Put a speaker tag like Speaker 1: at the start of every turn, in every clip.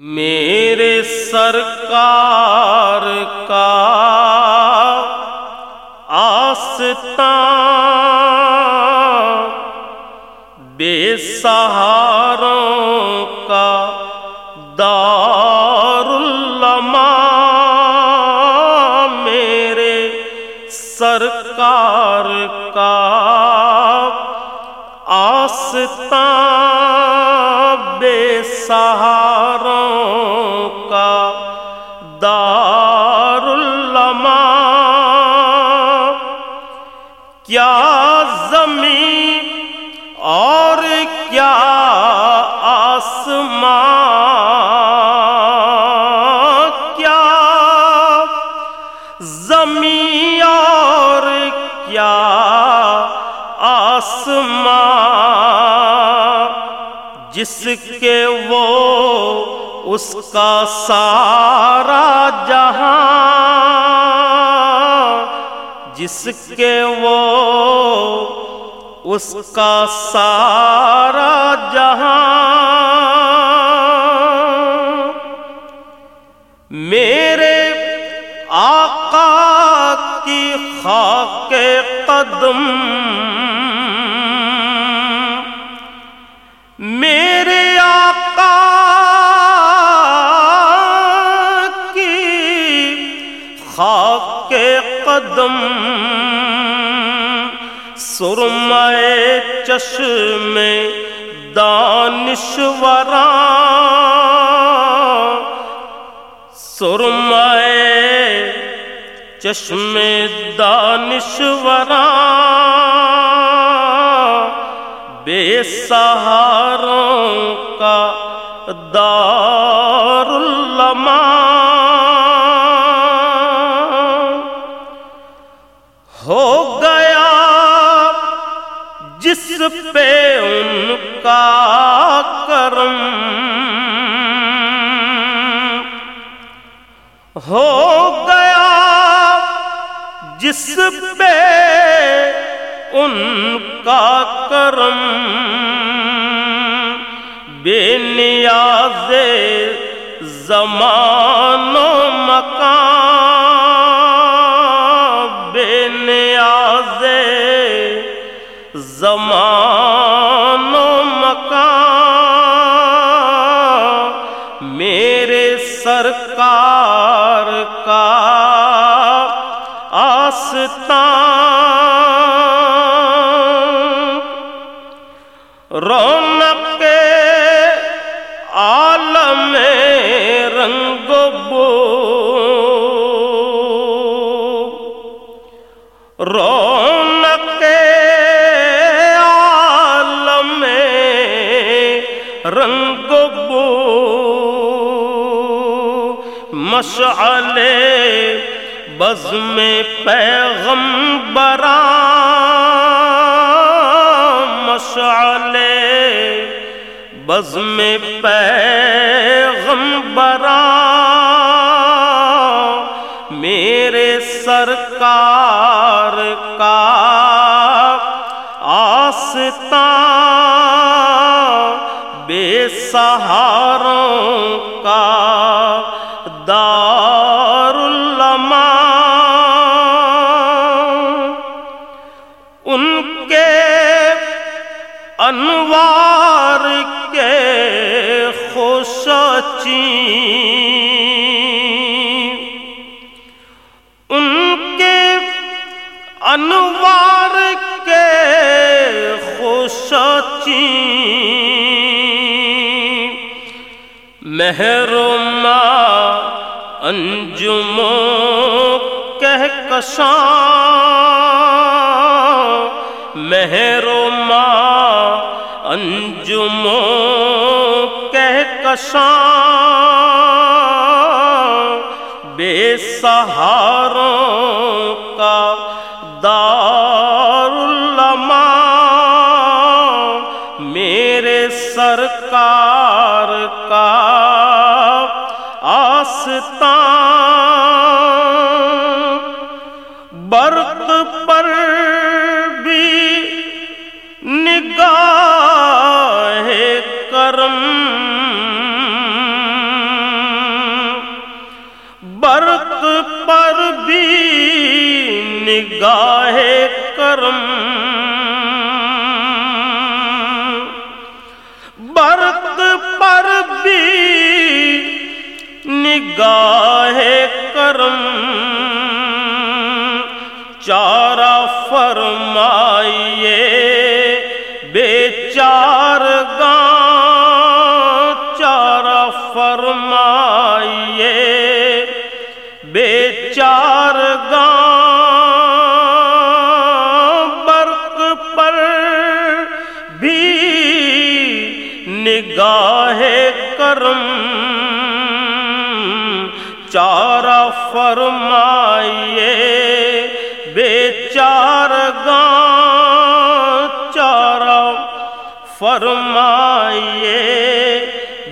Speaker 1: میرے سرکار کا آستان بے سہاروں کا دار الما میرے سرکار کا آستان بے سہاروں کیا زمین اور کیا آسمان؟ کیا زمین اور کیا آسمان؟ جس کے وہ اس کا سارا جہاں جس کے وہ اس کا سارا جہاں میرے آقا کی خاک قدم قدم سرمائے چشم دانشوراں سرمائے چشم دانشوراں بے سہاروں کا دار ہو گیا جس پہ ان کا کرم بے نیاز زمان و مکان بے نیاز زمان و مکان میرے سرکار آستان رونق عالم رنگ بو۔ رونق عالم رنگ بو۔ مشعل بز میں پیغم مشعل بز میں پیغم میرے سرکار کا آستان بے سہاروں ان کے انوار کے خوشچی محرما انجموں کہکشاں محرما انجموں کشاں بے سہاروں کا دار الما میرے سرکار کا آستان نگاہ کرم۔ برق پر بھی نگاہ کرم۔ چارہ فرمائیے بے چار گاں چارہ فرمائیے نگاہ کرم، چارہ فرمائیے بے چار گاں، چارہ فرمائیے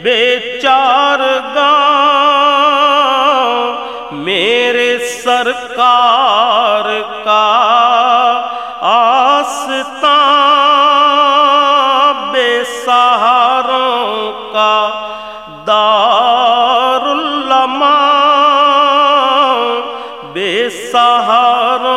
Speaker 1: بے چار گاں، میرے سرکار کا سہارا